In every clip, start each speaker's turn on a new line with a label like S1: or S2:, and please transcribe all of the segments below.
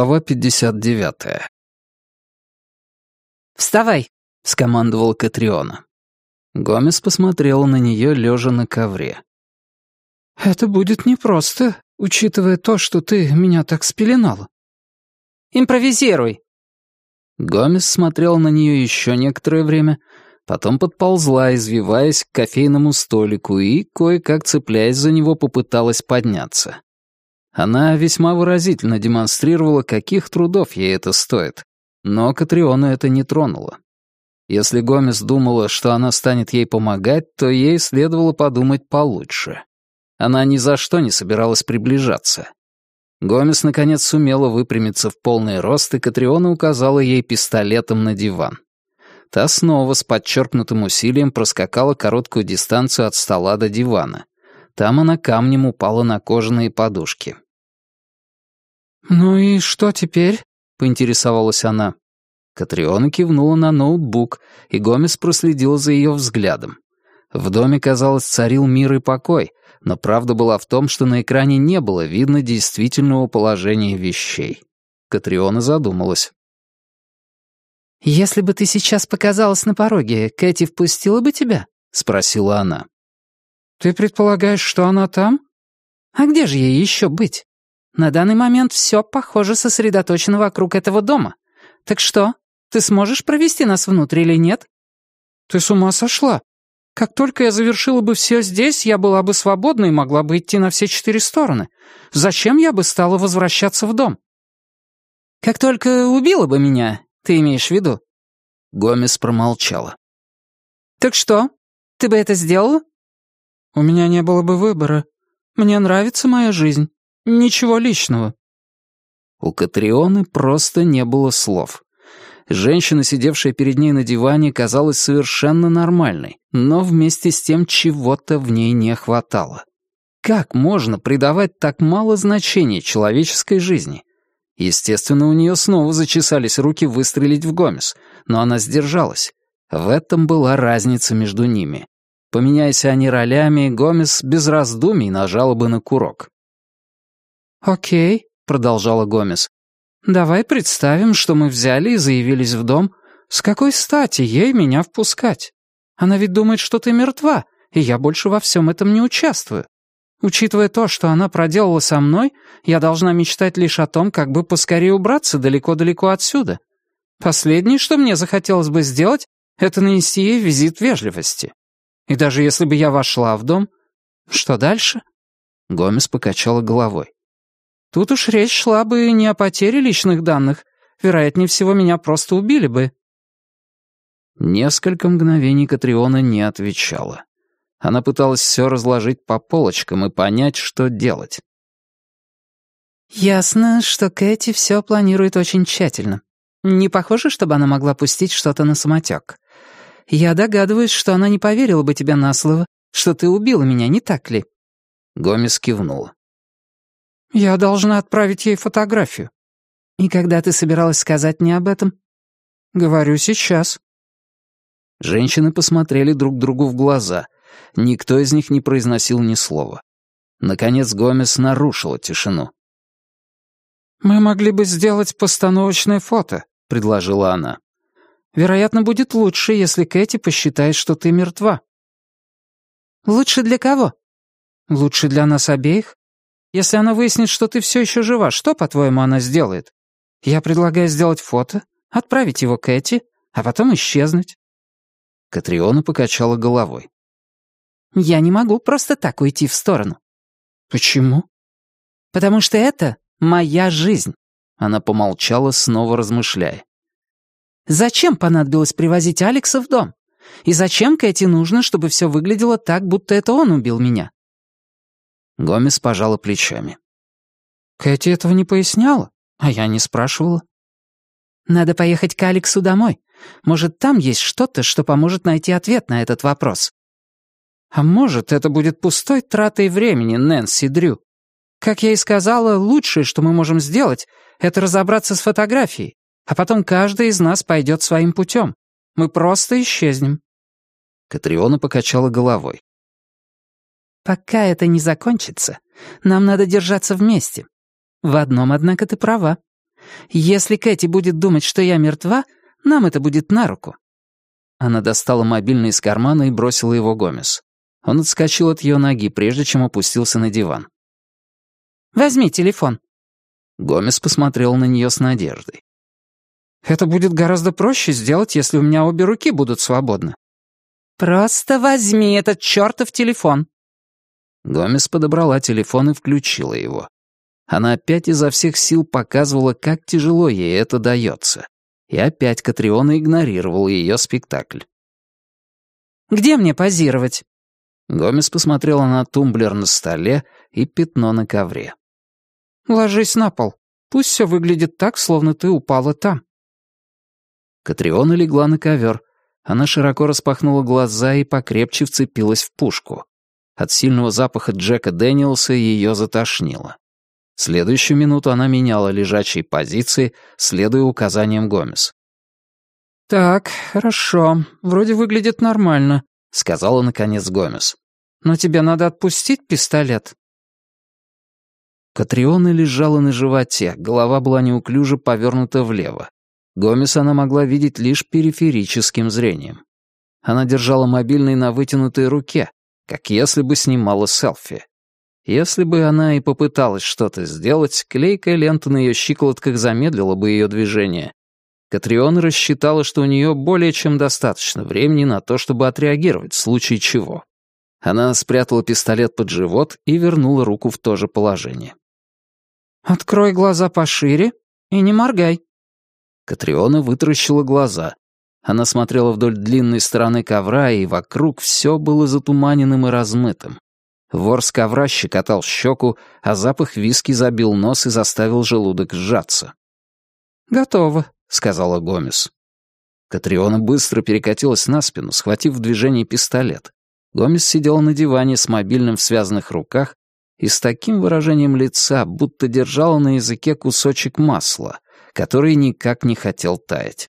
S1: Глава 59.
S2: «Вставай!» — скомандовал Катриона.
S1: Гомес посмотрела на нее, лежа на ковре.
S3: «Это будет непросто, учитывая то, что ты меня так спеленала».
S2: «Импровизируй!»
S1: Гомес смотрел на нее еще некоторое время, потом подползла, извиваясь к кофейному столику и, кое-как цепляясь за него, попыталась подняться. Она весьма выразительно демонстрировала, каких трудов ей это стоит, но Катриону это не тронуло. Если Гомес думала, что она станет ей помогать, то ей следовало подумать получше. Она ни за что не собиралась приближаться. Гомес, наконец, сумела выпрямиться в полный рост, и Катриона указала ей пистолетом на диван. Та снова с подчеркнутым усилием проскакала короткую дистанцию от стола до дивана. Там она камнем упала на кожаные подушки.
S3: «Ну и что теперь?» — поинтересовалась она.
S1: Катриона кивнула на ноутбук, и Гомес проследила за ее взглядом. В доме, казалось, царил мир и покой, но правда была в том, что на экране не было видно действительного положения вещей. Катриона задумалась.
S2: «Если бы ты сейчас показалась на пороге, Кэти впустила бы тебя?» — спросила она.
S3: «Ты предполагаешь, что она там?»
S2: «А где же ей еще быть? На данный момент все, похоже, сосредоточено вокруг этого дома. Так что, ты сможешь провести нас внутрь или нет?»
S3: «Ты с ума сошла? Как только я завершила бы все здесь, я была бы свободна и могла бы идти на все четыре стороны. Зачем я бы стала возвращаться в дом?»
S2: «Как только убила бы меня, ты имеешь в виду?»
S1: Гомес промолчала.
S2: «Так что, ты бы это сделала?»
S3: У меня не было бы выбора. Мне нравится моя жизнь. Ничего личного».
S1: У Катрионы просто не было слов. Женщина, сидевшая перед ней на диване, казалась совершенно нормальной, но вместе с тем чего-то в ней не хватало. Как можно придавать так мало значения человеческой жизни? Естественно, у нее снова зачесались руки выстрелить в Гомес, но она сдержалась. В этом была разница между ними. Поменяйся они ролями, Гомес без раздумий нажала бы на курок.
S3: «Окей», — продолжала Гомес. «Давай представим, что мы взяли и заявились в дом. С какой стати ей меня впускать? Она ведь думает, что ты мертва, и я больше во всем этом не участвую. Учитывая то, что она проделала со мной, я должна мечтать лишь о том, как бы поскорее убраться далеко-далеко отсюда. Последнее, что мне захотелось бы сделать, это нанести ей визит вежливости. И даже если бы я вошла в дом, что дальше?»
S1: Гомес покачала головой.
S3: «Тут уж речь шла бы не о потере личных данных. Вероятнее всего, меня просто убили бы».
S1: Несколько мгновений Катриона не отвечала. Она пыталась все разложить по полочкам и понять, что делать.
S2: «Ясно, что Кэти все планирует очень тщательно. Не похоже, чтобы она могла пустить что-то на самотек. Я догадываюсь, что она не поверила бы тебе на слово, что ты убила меня, не так ли?»
S1: Гомес кивнула.
S3: «Я должна отправить ей фотографию».
S2: «И когда ты собиралась сказать мне об этом?»
S3: «Говорю сейчас».
S1: Женщины посмотрели друг другу в глаза. Никто из них не произносил ни слова. Наконец Гомес нарушила тишину.
S3: «Мы могли бы сделать постановочное фото», — предложила она. Вероятно, будет лучше, если Кэти посчитает, что ты мертва».
S2: «Лучше для кого?»
S3: «Лучше для нас обеих. Если она выяснит, что ты все еще жива, что, по-твоему, она сделает? Я предлагаю сделать фото, отправить его Кэти, а потом исчезнуть».
S1: Катриона покачала головой.
S2: «Я не могу просто так уйти в сторону».
S3: «Почему?»
S2: «Потому что это моя жизнь».
S1: Она помолчала, снова размышляя.
S2: Зачем понадобилось привозить Алекса в дом? И зачем Кэти нужно, чтобы все выглядело так, будто это он убил меня?»
S1: Гомес пожала плечами.
S3: «Кэти этого не поясняла, а я не спрашивала».
S2: «Надо поехать к Алексу домой. Может, там есть что-то, что поможет найти ответ на этот вопрос».
S3: «А может, это будет пустой тратой времени, Нэнси Дрю. Как я и сказала, лучшее, что мы можем сделать, это разобраться с фотографией, а потом каждый из нас пойдет своим путем.
S2: Мы просто исчезнем».
S1: Катриона покачала головой.
S2: «Пока это не закончится, нам надо держаться вместе. В одном, однако, ты права. Если Кэти будет думать, что я мертва, нам это будет на руку».
S1: Она достала мобильный из кармана и бросила его Гомес. Он отскочил от ее ноги, прежде чем опустился на диван.
S2: «Возьми телефон».
S1: Гомес посмотрел на нее с надеждой.
S2: «Это будет гораздо проще сделать, если у меня обе руки будут свободны». «Просто возьми этот чертов телефон».
S1: Гомес подобрала телефон и включила его. Она опять изо всех сил показывала, как тяжело ей это дается. И опять Катриона игнорировала ее спектакль.
S2: «Где мне позировать?»
S1: Гомес посмотрела на тумблер на столе и пятно на ковре.
S2: «Ложись на пол. Пусть все выглядит так, словно ты упала там».
S1: Катриона легла на ковер. Она широко распахнула глаза и покрепче вцепилась в пушку. От сильного запаха Джека Дэниелса ее затошнило. Следующую минуту она меняла лежачие позиции, следуя указаниям Гомес.
S2: «Так, хорошо. Вроде выглядит нормально», —
S1: сказала наконец Гомес.
S2: «Но тебе надо отпустить пистолет».
S1: Катриона лежала на животе, голова была неуклюже повернута влево. Гомес она могла видеть лишь периферическим зрением. Она держала мобильный на вытянутой руке, как если бы снимала селфи. Если бы она и попыталась что-то сделать, клейкая лента на ее щиколотках замедлила бы ее движение. Катриона рассчитала, что у нее более чем достаточно времени на то, чтобы отреагировать в случае чего. Она спрятала пистолет под живот и вернула руку в то же положение.
S2: «Открой глаза пошире и не моргай».
S1: Катриона вытаращила глаза. Она смотрела вдоль длинной стороны ковра, и вокруг все было затуманенным и размытым. Вор с ковра щекотал щеку, а запах виски забил нос и заставил желудок сжаться.
S2: «Готово», — сказала
S1: Гомес. Катриона быстро перекатилась на спину, схватив в движении пистолет. Гомес сидел на диване с мобильным в связанных руках и с таким выражением лица, будто держала на языке кусочек масла, который никак не хотел таять.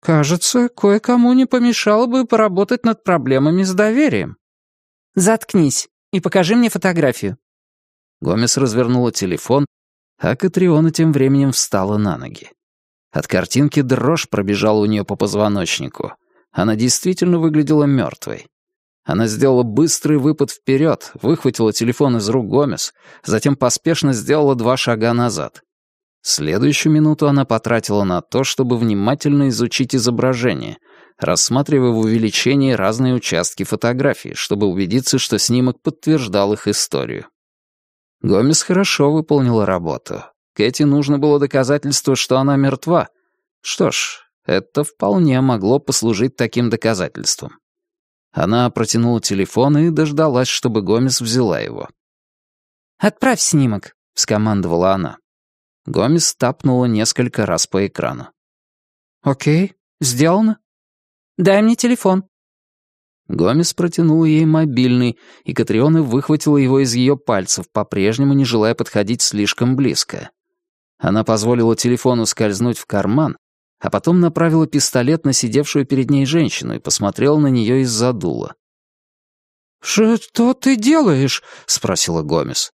S2: «Кажется, кое-кому не помешало бы поработать над проблемами с доверием», «Заткнись и покажи мне фотографию».
S1: Гомес развернула телефон, а Катриона тем временем встала на ноги. От картинки дрожь пробежала у нее по позвоночнику. Она действительно выглядела мертвой. Она сделала быстрый выпад вперед, выхватила телефон из рук Гомес, затем поспешно сделала два шага назад. Следующую минуту она потратила на то, чтобы внимательно изучить изображение — рассматривая в увеличении разные участки фотографии, чтобы убедиться, что снимок подтверждал их историю. Гомес хорошо выполнила работу. Кэти нужно было доказательство, что она мертва. Что ж, это вполне могло послужить таким доказательством. Она протянула телефон и дождалась, чтобы Гомес взяла его.
S2: «Отправь снимок», — скомандовала она.
S1: Гомес тапнула несколько раз по экрану.
S2: «Окей, сделано», Дай мне телефон».
S1: Гомес протянул ей мобильный, и Катриона выхватила его из ее пальцев, по-прежнему не желая подходить слишком близко. Она позволила телефону скользнуть в карман, а потом направила пистолет на сидевшую перед ней женщину и посмотрела на нее из-за дула.
S2: «Что ты делаешь?»
S1: — спросила Гомес.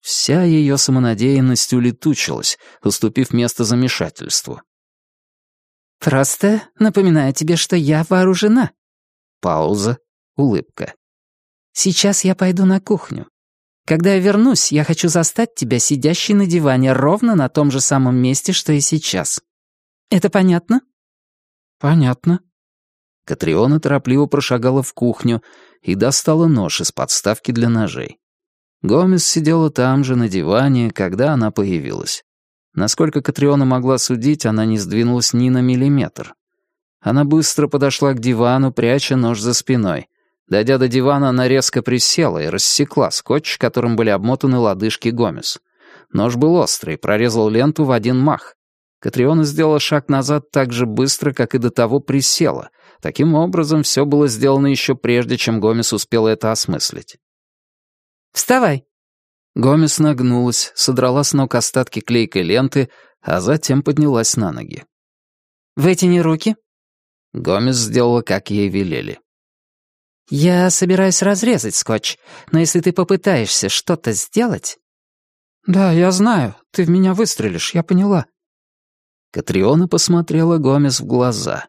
S1: Вся ее самонадеянность улетучилась, уступив место замешательству.
S2: «Просто напоминаю тебе, что я вооружена».
S1: Пауза, улыбка.
S2: «Сейчас я пойду на кухню. Когда я вернусь, я хочу застать тебя сидящей на диване ровно на том же самом месте, что и сейчас. Это понятно?»
S1: «Понятно». Катриона торопливо прошагала в кухню и достала нож из подставки для ножей. Гомес сидела там же, на диване, когда она появилась. Насколько Катриона могла судить, она не сдвинулась ни на миллиметр. Она быстро подошла к дивану, пряча нож за спиной. Дойдя до дивана, она резко присела и рассекла скотч, которым были обмотаны лодыжки Гомес. Нож был острый, прорезал ленту в один мах. Катриона сделала шаг назад так же быстро, как и до того присела. Таким образом, все было сделано еще прежде, чем Гомес успела это осмыслить.
S2: «Вставай!»
S1: Гомес нагнулась, содрала с ног остатки клейкой ленты, а затем поднялась на ноги.
S2: «Вытяни руки».
S1: Гомес сделала, как ей велели.
S2: «Я собираюсь разрезать скотч, но если ты попытаешься что-то сделать...»
S3: «Да, я знаю. Ты в меня выстрелишь, я поняла».
S1: Катриона посмотрела Гомес в глаза.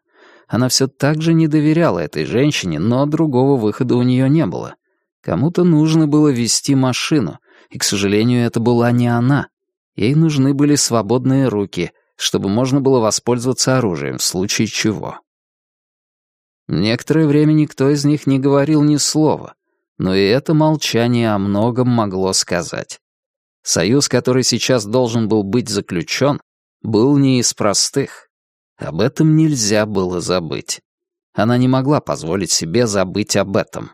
S1: Она все так же не доверяла этой женщине, но другого выхода у нее не было. Кому-то нужно было вести машину, и, к сожалению, это была не она. Ей нужны были свободные руки, чтобы можно было воспользоваться оружием в случае чего. Некоторое время никто из них не говорил ни слова, но и это молчание о многом могло сказать. Союз, который сейчас должен был быть заключен, был не из простых. Об этом нельзя было забыть. Она не могла позволить себе забыть об этом.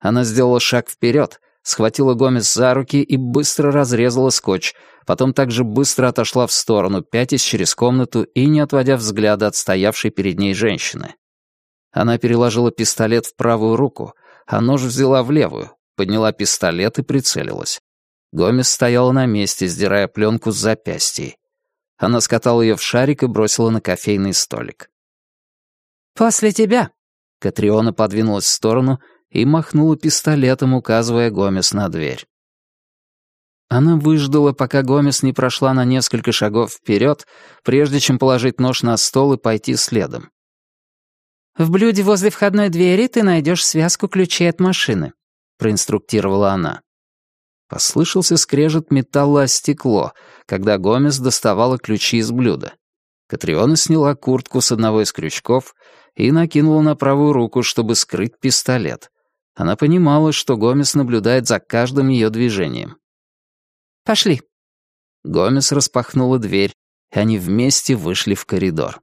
S1: Она сделала шаг вперед, схватила Гомес за руки и быстро разрезала скотч, потом также быстро отошла в сторону, пятясь через комнату и не отводя взгляда от стоявшей перед ней женщины. Она переложила пистолет в правую руку, а нож взяла в левую, подняла пистолет и прицелилась. Гомес стояла на месте, сдирая пленку с запястья. Она скатала ее в шарик и бросила на кофейный столик.
S2: «После тебя!»
S1: Катриона подвинулась в сторону и махнула пистолетом, указывая Гомес на дверь. Она выждала, пока Гомес не прошла на несколько шагов вперед, прежде чем положить нож на стол и пойти следом.
S2: «В блюде возле входной двери ты найдешь связку ключей от машины», — проинструктировала она.
S1: Послышался скрежет металла о стекло, когда Гомес доставала ключи из блюда. Катриона сняла куртку с одного из крючков и накинула на правую руку, чтобы скрыть пистолет. Она понимала, что Гомес наблюдает за каждым ее движением.
S2: «Пошли».
S1: Гомес распахнула дверь, и они вместе вышли в коридор.